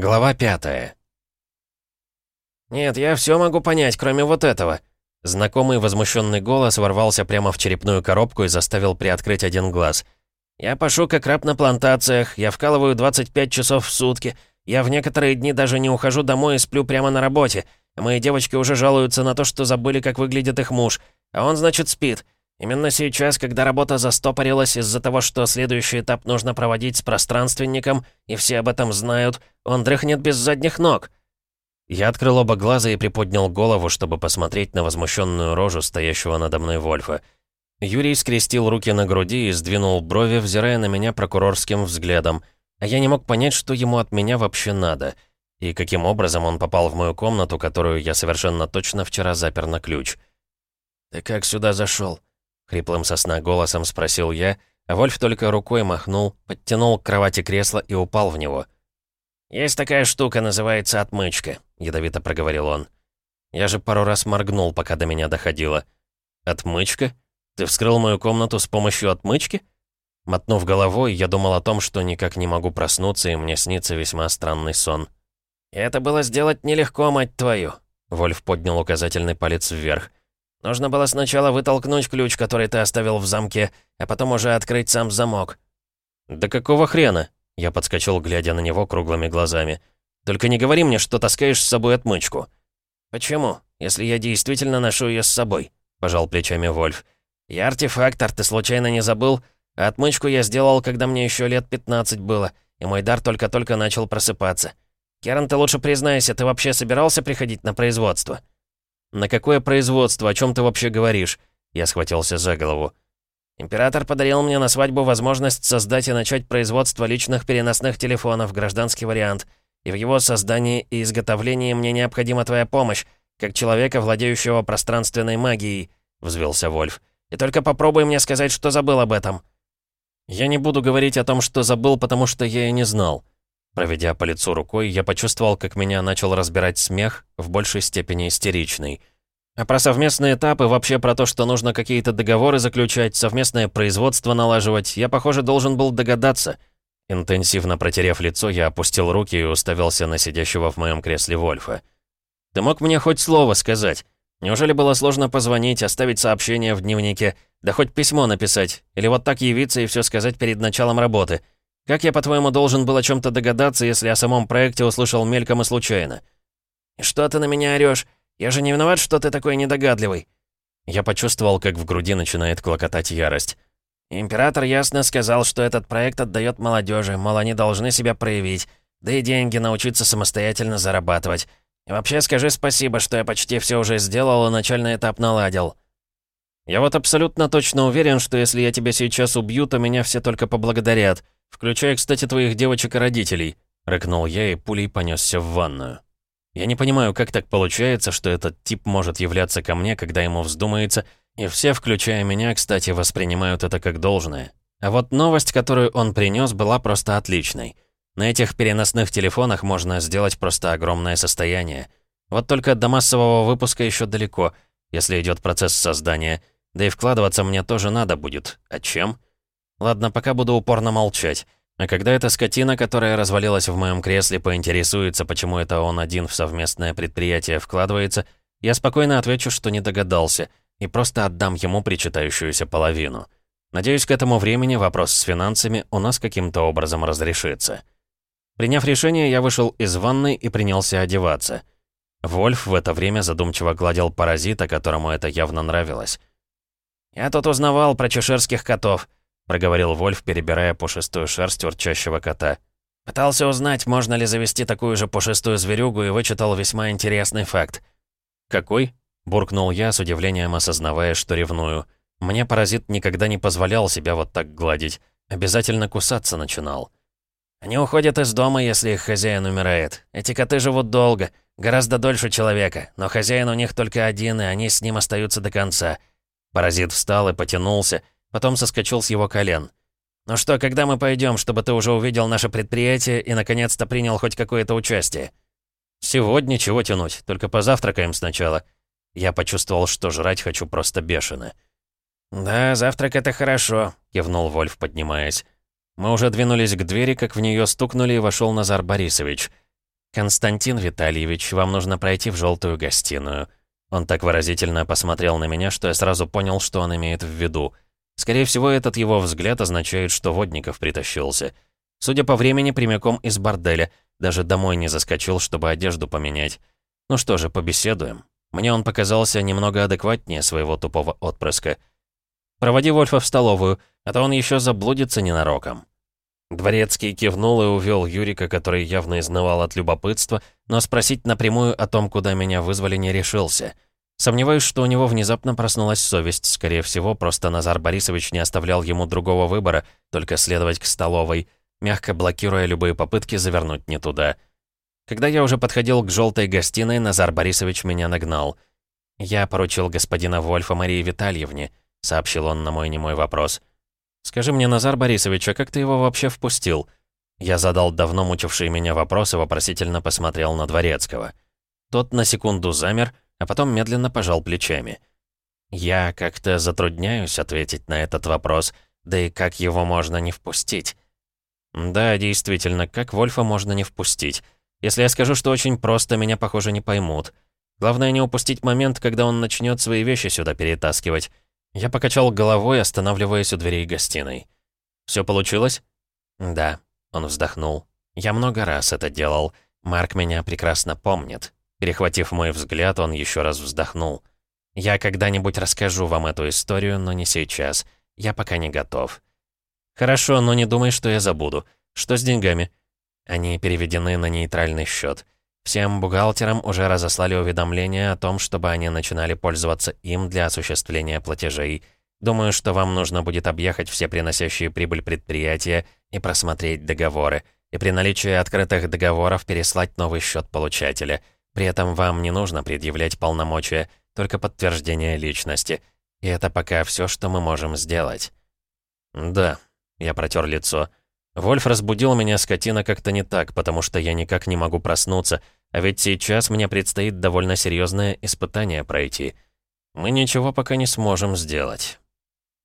Глава пятая. «Нет, я все могу понять, кроме вот этого». Знакомый возмущенный голос ворвался прямо в черепную коробку и заставил приоткрыть один глаз. «Я пашу как раб на плантациях, я вкалываю 25 часов в сутки, я в некоторые дни даже не ухожу домой и сплю прямо на работе, а мои девочки уже жалуются на то, что забыли, как выглядит их муж, а он, значит, спит. Именно сейчас, когда работа застопорилась из-за того, что следующий этап нужно проводить с пространственником, и все об этом знают, он дрыхнет без задних ног. Я открыл оба глаза и приподнял голову, чтобы посмотреть на возмущенную рожу стоящего надо мной Вольфа. Юрий скрестил руки на груди и сдвинул брови, взирая на меня прокурорским взглядом, а я не мог понять, что ему от меня вообще надо, и каким образом он попал в мою комнату, которую я совершенно точно вчера запер на ключ. «Ты как сюда зашел? Хриплым сосна голосом спросил я, а Вольф только рукой махнул, подтянул к кровати кресло и упал в него. «Есть такая штука, называется отмычка», — ядовито проговорил он. Я же пару раз моргнул, пока до меня доходило. «Отмычка? Ты вскрыл мою комнату с помощью отмычки?» Мотнув головой, я думал о том, что никак не могу проснуться, и мне снится весьма странный сон. «Это было сделать нелегко, мать твою!» Вольф поднял указательный палец вверх. Нужно было сначала вытолкнуть ключ, который ты оставил в замке, а потом уже открыть сам замок». «Да какого хрена?» Я подскочил, глядя на него круглыми глазами. «Только не говори мне, что таскаешь с собой отмычку». «Почему? Если я действительно ношу ее с собой?» Пожал плечами Вольф. «Я артефактор, ты случайно не забыл? А отмычку я сделал, когда мне еще лет 15 было, и мой дар только-только начал просыпаться. Керан, ты лучше признайся, ты вообще собирался приходить на производство?» «На какое производство? О чем ты вообще говоришь?» Я схватился за голову. «Император подарил мне на свадьбу возможность создать и начать производство личных переносных телефонов, гражданский вариант. И в его создании и изготовлении мне необходима твоя помощь, как человека, владеющего пространственной магией», — взвелся Вольф. «И только попробуй мне сказать, что забыл об этом». «Я не буду говорить о том, что забыл, потому что я и не знал». Проведя по лицу рукой, я почувствовал, как меня начал разбирать смех, в большей степени истеричный. А про совместные этапы, вообще про то, что нужно какие-то договоры заключать, совместное производство налаживать, я, похоже, должен был догадаться. Интенсивно протерев лицо, я опустил руки и уставился на сидящего в моем кресле Вольфа. «Ты мог мне хоть слово сказать? Неужели было сложно позвонить, оставить сообщение в дневнике, да хоть письмо написать, или вот так явиться и все сказать перед началом работы?» Как я, по-твоему, должен был о чем-то догадаться, если о самом проекте услышал мельком и случайно? И что ты на меня орешь? Я же не виноват, что ты такой недогадливый. Я почувствовал, как в груди начинает клокотать ярость. Император ясно сказал, что этот проект отдает молодежи, мол, они должны себя проявить, да и деньги научиться самостоятельно зарабатывать. И вообще скажи спасибо, что я почти все уже сделал и начальный этап наладил. Я вот абсолютно точно уверен, что если я тебя сейчас убью, то меня все только поблагодарят. «Включая, кстати, твоих девочек и родителей», — рыкнул я и пулей понесся в ванную. Я не понимаю, как так получается, что этот тип может являться ко мне, когда ему вздумается, и все, включая меня, кстати, воспринимают это как должное. А вот новость, которую он принес, была просто отличной. На этих переносных телефонах можно сделать просто огромное состояние. Вот только до массового выпуска еще далеко, если идет процесс создания. Да и вкладываться мне тоже надо будет. А чем? Ладно, пока буду упорно молчать. А когда эта скотина, которая развалилась в моем кресле, поинтересуется, почему это он один в совместное предприятие вкладывается, я спокойно отвечу, что не догадался, и просто отдам ему причитающуюся половину. Надеюсь, к этому времени вопрос с финансами у нас каким-то образом разрешится. Приняв решение, я вышел из ванной и принялся одеваться. Вольф в это время задумчиво гладил паразита, которому это явно нравилось. «Я тут узнавал про чеширских котов», проговорил Вольф, перебирая пушистую шерсть урчащего кота. Пытался узнать, можно ли завести такую же пушистую зверюгу, и вычитал весьма интересный факт. «Какой?» — буркнул я, с удивлением осознавая, что ревную. Мне паразит никогда не позволял себя вот так гладить. Обязательно кусаться начинал. «Они уходят из дома, если их хозяин умирает. Эти коты живут долго, гораздо дольше человека, но хозяин у них только один, и они с ним остаются до конца». Паразит встал и потянулся, Потом соскочил с его колен. «Ну что, когда мы пойдем, чтобы ты уже увидел наше предприятие и наконец-то принял хоть какое-то участие?» «Сегодня чего тянуть, только позавтракаем сначала». Я почувствовал, что жрать хочу просто бешено. «Да, завтрак это хорошо», — кивнул Вольф, поднимаясь. Мы уже двинулись к двери, как в нее стукнули, и вошел Назар Борисович. «Константин Витальевич, вам нужно пройти в желтую гостиную». Он так выразительно посмотрел на меня, что я сразу понял, что он имеет в виду. Скорее всего, этот его взгляд означает, что Водников притащился. Судя по времени, прямиком из борделя. Даже домой не заскочил, чтобы одежду поменять. Ну что же, побеседуем. Мне он показался немного адекватнее своего тупого отпрыска. «Проводи Вольфа в столовую, а то он еще заблудится ненароком». Дворецкий кивнул и увел Юрика, который явно изнывал от любопытства, но спросить напрямую о том, куда меня вызвали, не решился. Сомневаюсь, что у него внезапно проснулась совесть. Скорее всего, просто Назар Борисович не оставлял ему другого выбора, только следовать к столовой, мягко блокируя любые попытки завернуть не туда. Когда я уже подходил к желтой гостиной, Назар Борисович меня нагнал. «Я поручил господина Вольфа Марии Витальевне», — сообщил он на мой немой вопрос. «Скажи мне, Назар Борисович, а как ты его вообще впустил?» Я задал давно мучивший меня вопрос и вопросительно посмотрел на Дворецкого. Тот на секунду замер, а потом медленно пожал плечами. «Я как-то затрудняюсь ответить на этот вопрос, да и как его можно не впустить?» «Да, действительно, как Вольфа можно не впустить? Если я скажу, что очень просто, меня, похоже, не поймут. Главное не упустить момент, когда он начнет свои вещи сюда перетаскивать. Я покачал головой, останавливаясь у дверей гостиной. «Все получилось?» «Да», — он вздохнул. «Я много раз это делал. Марк меня прекрасно помнит». Перехватив мой взгляд, он еще раз вздохнул. «Я когда-нибудь расскажу вам эту историю, но не сейчас. Я пока не готов». «Хорошо, но не думай, что я забуду. Что с деньгами?» Они переведены на нейтральный счет. Всем бухгалтерам уже разослали уведомления о том, чтобы они начинали пользоваться им для осуществления платежей. Думаю, что вам нужно будет объехать все приносящие прибыль предприятия и просмотреть договоры. И при наличии открытых договоров переслать новый счет получателя. При этом вам не нужно предъявлять полномочия, только подтверждение личности. И это пока все, что мы можем сделать. Да, я протер лицо. Вольф разбудил меня, скотина, как-то не так, потому что я никак не могу проснуться, а ведь сейчас мне предстоит довольно серьезное испытание пройти. Мы ничего пока не сможем сделать.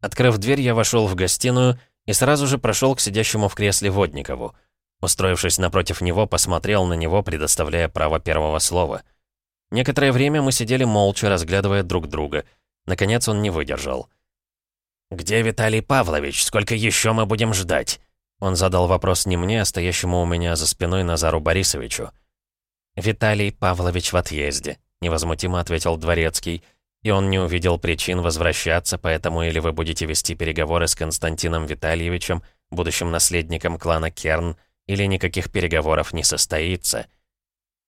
Открыв дверь, я вошел в гостиную и сразу же прошел к сидящему в кресле Водникову. Устроившись напротив него, посмотрел на него, предоставляя право первого слова. Некоторое время мы сидели молча, разглядывая друг друга. Наконец он не выдержал. «Где Виталий Павлович? Сколько еще мы будем ждать?» Он задал вопрос не мне, а стоящему у меня за спиной Назару Борисовичу. «Виталий Павлович в отъезде», — невозмутимо ответил Дворецкий. «И он не увидел причин возвращаться, поэтому или вы будете вести переговоры с Константином Витальевичем, будущим наследником клана Керн, или никаких переговоров не состоится».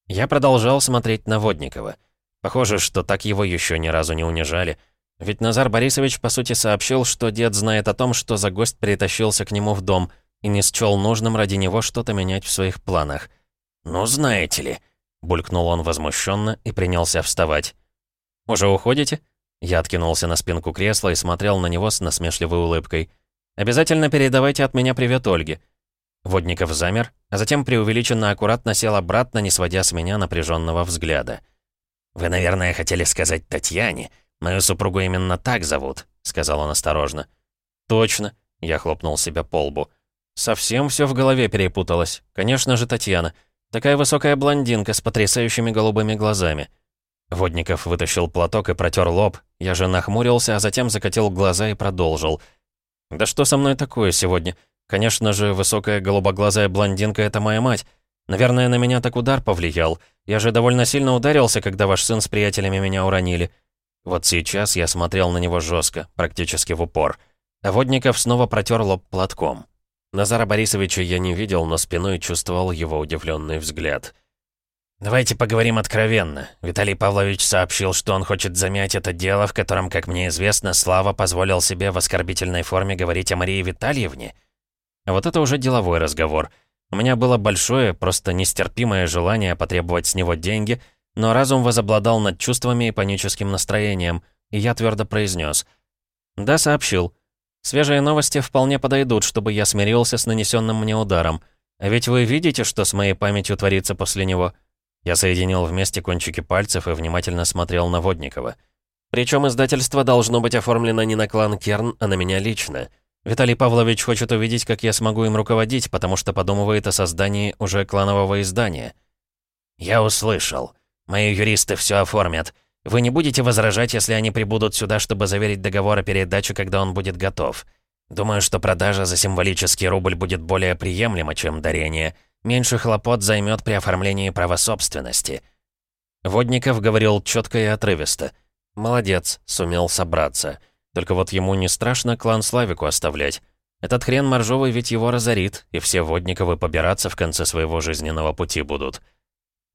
Я продолжал смотреть на Водникова. Похоже, что так его еще ни разу не унижали. Ведь Назар Борисович, по сути, сообщил, что дед знает о том, что за гость притащился к нему в дом, и не счел нужным ради него что-то менять в своих планах. «Ну, знаете ли», Булькнул он возмущенно и принялся вставать. «Уже уходите?» Я откинулся на спинку кресла и смотрел на него с насмешливой улыбкой. «Обязательно передавайте от меня привет Ольге». Водников замер, а затем преувеличенно аккуратно сел обратно, не сводя с меня напряженного взгляда. «Вы, наверное, хотели сказать Татьяне. Мою супругу именно так зовут», — сказал он осторожно. «Точно», — я хлопнул себя по лбу. «Совсем все в голове перепуталось. Конечно же, Татьяна. Такая высокая блондинка с потрясающими голубыми глазами. Водников вытащил платок и протер лоб. Я же нахмурился, а затем закатил глаза и продолжил. «Да что со мной такое сегодня? Конечно же, высокая голубоглазая блондинка — это моя мать. Наверное, на меня так удар повлиял. Я же довольно сильно ударился, когда ваш сын с приятелями меня уронили. Вот сейчас я смотрел на него жестко, практически в упор. А Водников снова протер лоб платком. Назара Борисовича я не видел, но спиной чувствовал его удивленный взгляд. «Давайте поговорим откровенно. Виталий Павлович сообщил, что он хочет замять это дело, в котором, как мне известно, Слава позволил себе в оскорбительной форме говорить о Марии Витальевне. Вот это уже деловой разговор. У меня было большое, просто нестерпимое желание потребовать с него деньги, но разум возобладал над чувствами и паническим настроением, и я твердо произнес. «Да, сообщил. Свежие новости вполне подойдут, чтобы я смирился с нанесенным мне ударом. А ведь вы видите, что с моей памятью творится после него?» Я соединил вместе кончики пальцев и внимательно смотрел на Водникова. Причем издательство должно быть оформлено не на клан Керн, а на меня лично. Виталий Павлович хочет увидеть, как я смогу им руководить, потому что подумывает о создании уже кланового издания. «Я услышал. Мои юристы все оформят. Вы не будете возражать, если они прибудут сюда, чтобы заверить договор о передаче, когда он будет готов. Думаю, что продажа за символический рубль будет более приемлема, чем дарение. Меньше хлопот займет при оформлении права собственности». Водников говорил четко и отрывисто. «Молодец, сумел собраться. Только вот ему не страшно клан Славику оставлять. Этот хрен моржовый ведь его разорит, и все Водниковы побираться в конце своего жизненного пути будут.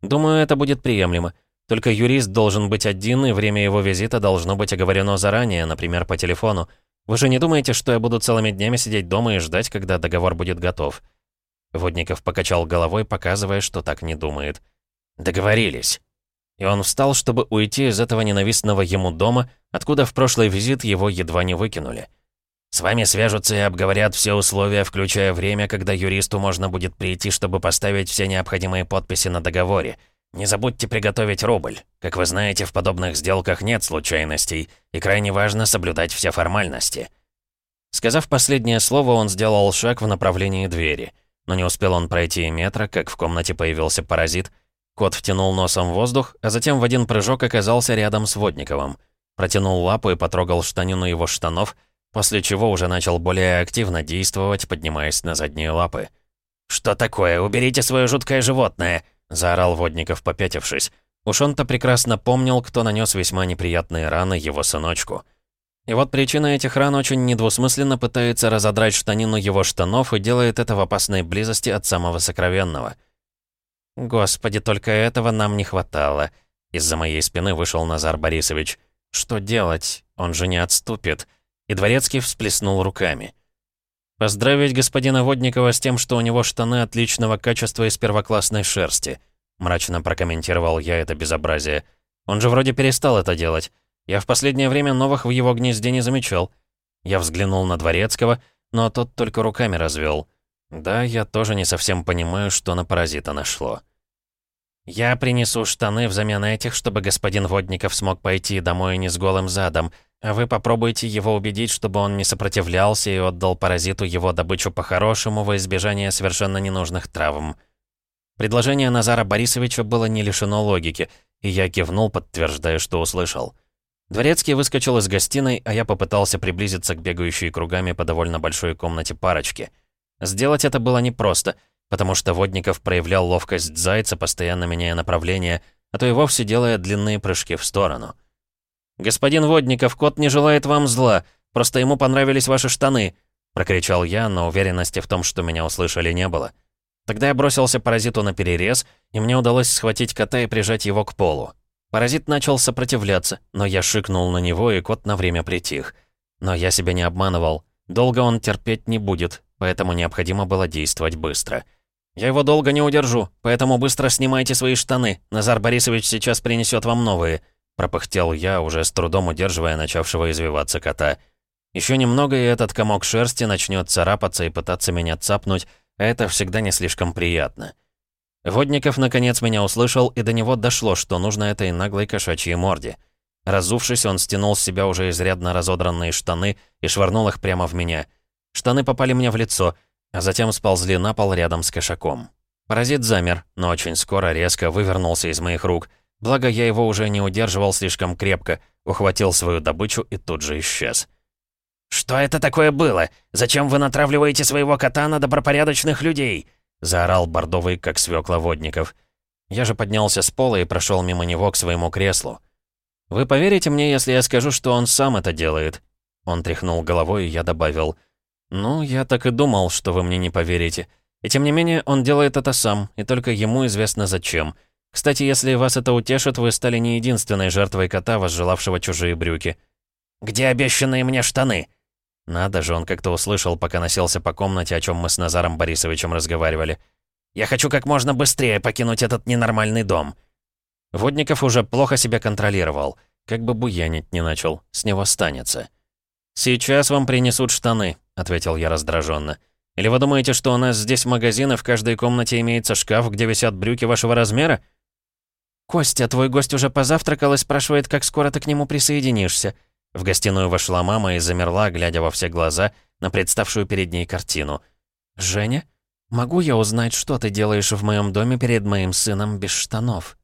Думаю, это будет приемлемо. Только юрист должен быть один, и время его визита должно быть оговорено заранее, например, по телефону. Вы же не думаете, что я буду целыми днями сидеть дома и ждать, когда договор будет готов?» Водников покачал головой, показывая, что так не думает. «Договорились». И он встал, чтобы уйти из этого ненавистного ему дома, откуда в прошлый визит его едва не выкинули. С вами свяжутся и обговорят все условия, включая время, когда юристу можно будет прийти, чтобы поставить все необходимые подписи на договоре. Не забудьте приготовить рубль. Как вы знаете, в подобных сделках нет случайностей, и крайне важно соблюдать все формальности». Сказав последнее слово, он сделал шаг в направлении двери. Но не успел он пройти и метра, как в комнате появился паразит. Кот втянул носом воздух, а затем в один прыжок оказался рядом с Водниковым. Протянул лапу и потрогал штанину его штанов — после чего уже начал более активно действовать, поднимаясь на задние лапы. «Что такое? Уберите свое жуткое животное!» — заорал Водников, попятившись. Уж он-то прекрасно помнил, кто нанес весьма неприятные раны его сыночку. И вот причина этих ран очень недвусмысленно пытается разодрать штанину его штанов и делает это в опасной близости от самого сокровенного. «Господи, только этого нам не хватало!» Из-за моей спины вышел Назар Борисович. «Что делать? Он же не отступит!» И Дворецкий всплеснул руками. «Поздравить господина Водникова с тем, что у него штаны отличного качества из первоклассной шерсти», мрачно прокомментировал я это безобразие. «Он же вроде перестал это делать. Я в последнее время новых в его гнезде не замечал». Я взглянул на Дворецкого, но тот только руками развел. Да, я тоже не совсем понимаю, что на паразита нашло. «Я принесу штаны взамен этих, чтобы господин Водников смог пойти домой не с голым задом», а вы попробуйте его убедить, чтобы он не сопротивлялся и отдал паразиту его добычу по-хорошему во избежание совершенно ненужных травм. Предложение Назара Борисовича было не лишено логики, и я кивнул, подтверждая, что услышал. Дворецкий выскочил из гостиной, а я попытался приблизиться к бегающей кругами по довольно большой комнате парочки. Сделать это было непросто, потому что Водников проявлял ловкость зайца, постоянно меняя направление, а то и вовсе делая длинные прыжки в сторону. «Господин Водников, кот не желает вам зла, просто ему понравились ваши штаны», прокричал я, но уверенности в том, что меня услышали, не было. Тогда я бросился паразиту на перерез, и мне удалось схватить кота и прижать его к полу. Паразит начал сопротивляться, но я шикнул на него, и кот на время притих. Но я себя не обманывал. Долго он терпеть не будет, поэтому необходимо было действовать быстро. «Я его долго не удержу, поэтому быстро снимайте свои штаны. Назар Борисович сейчас принесет вам новые», пропыхтел я, уже с трудом удерживая начавшего извиваться кота. Еще немного, и этот комок шерсти начнет царапаться и пытаться меня цапнуть, а это всегда не слишком приятно. Водников наконец меня услышал, и до него дошло, что нужно этой наглой кошачьей морде. Разувшись, он стянул с себя уже изрядно разодранные штаны и швырнул их прямо в меня. Штаны попали мне в лицо, а затем сползли на пол рядом с кошаком. Паразит замер, но очень скоро резко вывернулся из моих рук — Благо, я его уже не удерживал слишком крепко, ухватил свою добычу и тут же исчез. «Что это такое было? Зачем вы натравливаете своего кота на добропорядочных людей?» — заорал бордовый, как свёкла водников. Я же поднялся с пола и прошел мимо него к своему креслу. «Вы поверите мне, если я скажу, что он сам это делает?» Он тряхнул головой, и я добавил. «Ну, я так и думал, что вы мне не поверите. И тем не менее, он делает это сам, и только ему известно зачем. Кстати, если вас это утешит, вы стали не единственной жертвой кота, возжелавшего чужие брюки. «Где обещанные мне штаны?» Надо же, он как-то услышал, пока носился по комнате, о чем мы с Назаром Борисовичем разговаривали. «Я хочу как можно быстрее покинуть этот ненормальный дом». Водников уже плохо себя контролировал. Как бы буянить не начал, с него станется. «Сейчас вам принесут штаны», — ответил я раздраженно. «Или вы думаете, что у нас здесь магазин, и в каждой комнате имеется шкаф, где висят брюки вашего размера?» «Костя, твой гость уже позавтракал и спрашивает, как скоро ты к нему присоединишься». В гостиную вошла мама и замерла, глядя во все глаза на представшую перед ней картину. «Женя? могу я узнать, что ты делаешь в моем доме перед моим сыном без штанов?»